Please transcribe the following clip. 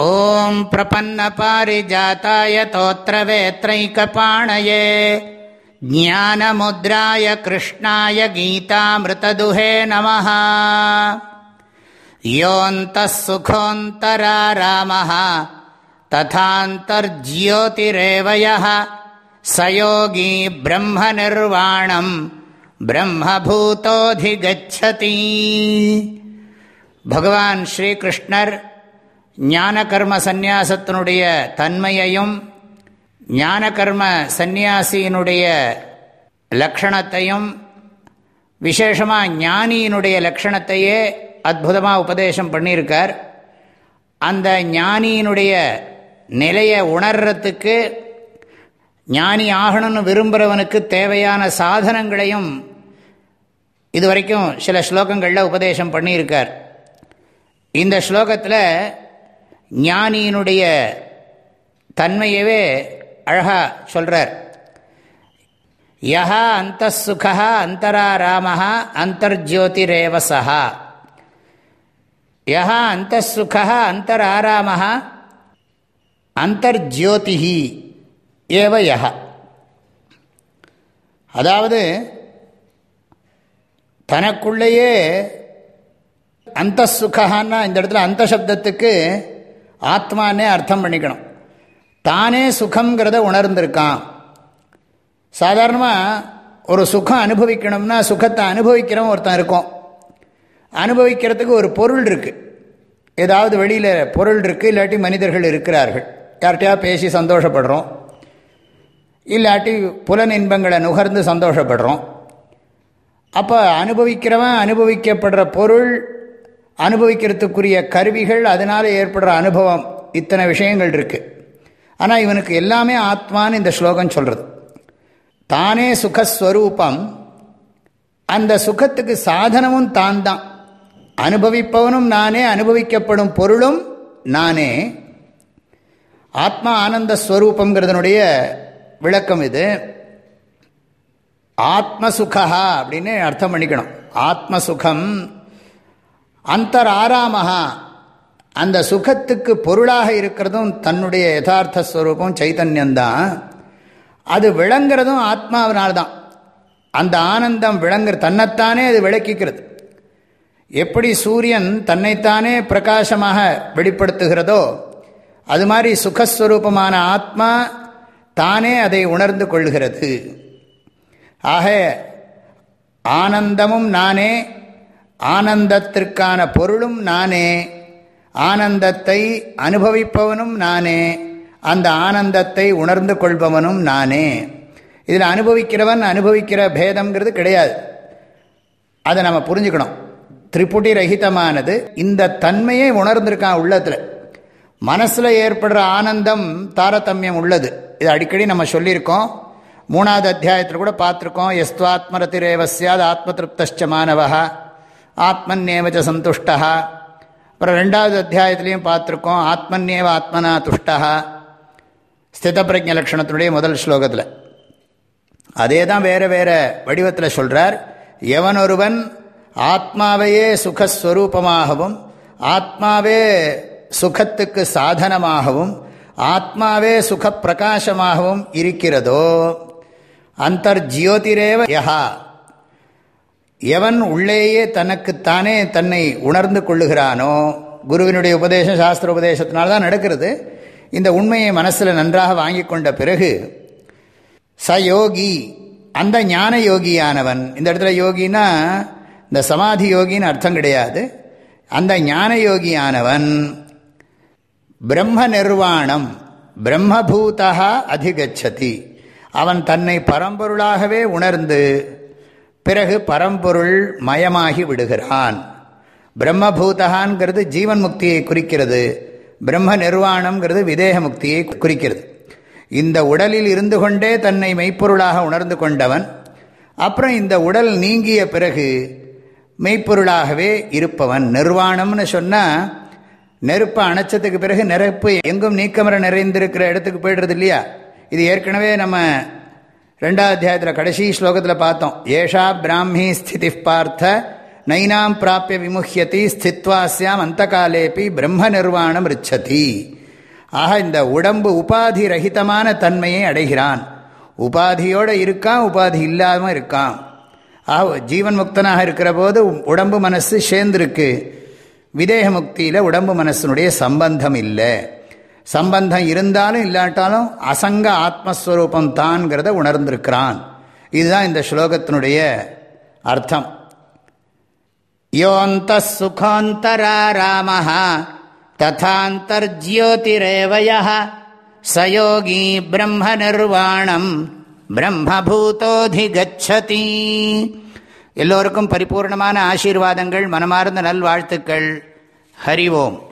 ॐ प्रपन्नपारिजाताय तोत्रवेत्रैकपाणये ज्ञानमुद्राय कृष्णाय गीतामृतदुहे नमः। योऽन्तः सुखोऽन्तरारामः तथान्तर्ज्योतिरेव यः स योगी ब्रह्मनिर्वाणम् ब्रह्मभूतोऽधिगच्छति। भगवान् श्रीकृष्णर् ஞான கர்ம சந்நியாசத்தினுடைய தன்மையையும் ஞான கர்ம சந்நியாசியினுடைய லக்ஷணத்தையும் விசேஷமாக ஞானியினுடைய லக்ஷணத்தையே அற்புதமாக உபதேசம் பண்ணியிருக்கார். அந்த ஞானியினுடைய நிலையை உணர்றத்துக்கு ஞானி ஆகணும்னு விரும்புகிறவனுக்கு தேவையான சாதனங்களையும் இதுவரைக்கும் சில ஸ்லோகங்களில் உபதேசம் பண்ணியிருக்கார். இந்த ஸ்லோகத்தில் ஞானியினுடைய தன்மையவே அழகா சொல்கிறார் யஹா அந்த சுகா அந்தராராமஹா அந்தர்ஜோதிரேவசா யஹா அந்த சுகா அந்தராராமஹா அந்தர்ஜோதிஹி ஏவ யஹா. அதாவது தனக்குள்ளேயே அந்த சுகான்னா இந்த இடத்துல அந்த சப்தத்துக்கு ஆத்மானே அர்த்தம் பண்ணிக்கணும். தானே சுகங்கிறத உணர்ந்திருக்கான். சாதாரணமாக ஒரு சுகம் அனுபவிக்கணும்னா சுகத்தை அனுபவிக்கிறவன் ஒருத்தன் இருக்கும். அனுபவிக்கிறதுக்கு ஒரு பொருள் இருக்குது ஏதாவது வெளியில் பொருள் இருக்குது இல்லாட்டி மனிதர்கள் இருக்கிறார்கள். யார்கிட்டயா பேசி சந்தோஷப்படுறோம். இல்லாட்டி புலன் இன்பங்களை நுகர்ந்து சந்தோஷப்படுறோம். அப்போ அனுபவிக்கிறவன் அனுபவிக்கப்படுற பொருள் அனுபவிக்கிறதுக்குரிய கருவிகள் அதனால் ஏற்படுற அனுபவம் இத்தனை விஷயங்கள் இருக்குது ஆனால் இவனுக்கு எல்லாமே ஆத்மான்னு இந்த ஸ்லோகம் சொல்கிறது தானே சுகஸ்வரூபம். அந்த சுகத்துக்கு சாதனமும் தான் தான் அனுபவிப்பவனும் நானே அனுபவிக்கப்படும் பொருளும் நானே. ஆத்மா ஆனந்த ஸ்வரூபங்கிறதுனுடைய விளக்கம் இது. ஆத்மசுகா அப்படின்னு அர்த்தம் பண்ணிக்கணும். ஆத்மசுகம் அந்தர் அந்த சுகத்துக்கு பொருளாக இருக்கிறதும் தன்னுடைய யதார்த்த ஸ்வரூபம் சைத்தன்யந்தான் அது விளங்குறதும் ஆத்மாவினால்தான். அந்த ஆனந்தம் விளங்குற தன்னைத்தானே அது விளக்கிக்கிறது. எப்படி சூரியன் தன்னைத்தானே பிரகாசமாக வெளிப்படுத்துகிறதோ அது மாதிரி சுகஸ்வரூபமான ஆத்மா தானே அதை உணர்ந்து கொள்கிறது. ஆக ஆனந்தமும் நானே ஆனந்தத்திற்கான பொருளும் நானே. ஆனந்தத்தை அனுபவிப்பவனும் நானே. அந்த ஆனந்தத்தை உணர்ந்து கொள்பவனும் நானே. இதில் அனுபவிக்கிறவன் அனுபவிக்கிற பேதம்ங்கிறது கிடையாது. அதை நம்ம புரிஞ்சுக்கணும். திரிபுட்டி ரஹிதமானது இந்த தன்மையை உணர்ந்திருக்கான் உள்ளத்தில். மனசில் ஏற்படுற ஆனந்தம் தாரதமியம் உள்ளது. இது அடிக்கடி நம்ம சொல்லியிருக்கோம். மூணாவது அத்தியாயத்தில் கூட பார்த்துருக்கோம். எஸ்துவாத்மரதிரேவ சியாத் ஆத்ம திருப்தஷ்ட மாணவா ஆத்மன்யேவச்ச சந்துஷ்டா. அப்புறம் ரெண்டாவது அத்தியாயத்திலையும் பார்த்துருக்கோம் ஆத்மன்யேவ ஆத்மனா துஷ்டா. ஸ்தித பிரஜ லட்சணத்தினுடைய முதல் ஸ்லோகத்தில். அதே தான் வேறு வேறு வடிவத்தில் சொல்கிறார் எவனொருவன் ஆத்மாவையே சுகஸ்வரூபமாகவும் ஆத்மாவே சுகத்துக்கு சாதனமாகவும் ஆத்மாவே சுகப்பிரகாசமாகவும் இருக்கிறதோ? அந்தர்ஜியோதிரேவ யஹா. எவன் உள்ளேயே தனக்குத்தானே தன்னை உணர்ந்து கொள்ளுகிறானோ குருவினுடைய உபதேசம் சாஸ்திர உபதேசத்தினால்தான் நடக்கிறது. இந்த உண்மையை மனசில் நன்றாக வாங்கி கொண்ட பிறகு ச யோகி அந்த ஞான யோகியானவன் இந்த இடத்துல யோகினா இந்த சமாதி யோகின்னு அர்த்தம் கிடையாது. அந்த ஞான யோகியானவன் பிரம்ம நிர்வாணம் பிரம்மபூதா அதிகச்சதி. அவன் தன்னை பரம்பொருளாகவே உணர்ந்து பிறகு பரம்பொருள் மயமாகி விடுகிறான். பிரம்மபூதகான்கிறது ஜீவன் முக்தியை குறிக்கிறது. பிரம்ம நிர்வாணம்ங்கிறது விதேக முக்தியை குறிக்கிறது. இந்த உடலில் இருந்து கொண்டே தன்னை மெய்ப்பொருளாக உணர்ந்து கொண்டவன் அப்புறம் இந்த உடல் நீங்கிய பிறகு மெய்ப்பொருளாகவே இருப்பவன். நிர்வாணம்னு சொன்னால் நெருப்பை அணைச்சதுக்கு பிறகு நெருப்பு எங்கும் நீக்கமர நிறைந்திருக்கிற இடத்துக்கு போய்டுறது இல்லையா? இது ஏற்கனவே நம்ம ரெண்டாவது அத்தியாயத்தில் கடைசி ஸ்லோகத்தில் பார்த்தோம். ஏஷா பிராமி ஸ்திதி பார்த்த நைனாம் பிராப்பிய விமுஹியதி ஸ்தித்வாஸ்யாம் அந்த காலேபி பிரம்ம நிர்வாணம் ரிச்சதி. ஆக இந்த உடம்பு உபாதி ரகிதமான தன்மையை அடைகிறான். உபாதியோடு இருக்கான் உபாதி இல்லாமல் இருக்கான். ஆக ஜீவன் முக்தனாக இருக்கிற போது உடம்பு மனசு சேர்ந்திருக்கு. விதேக முக்தியில் உடம்பு மனசினுடைய சம்பந்தம் இல்லை. சம்பந்தம் இருந்தாலும் இல்லாட்டாலும் அசங்க ஆத்மஸ்வரூபம் தான்கிறத உணர்ந்திருக்கிறான். இதுதான் இந்த ஸ்லோகத்தினுடைய அர்த்தம். யோந்த சுகாந்தராராம ததாந்தர்ஜியோதிரேவய சயோகி பிரம்ம நிர்வாணம் பிரம்மபூதோதிகச்சதி. எல்லோருக்கும் பரிபூர்ணமான ஆசீர்வாதங்கள் மனமார்ந்த நல்வாழ்த்துக்கள். ஹரி ஓம்.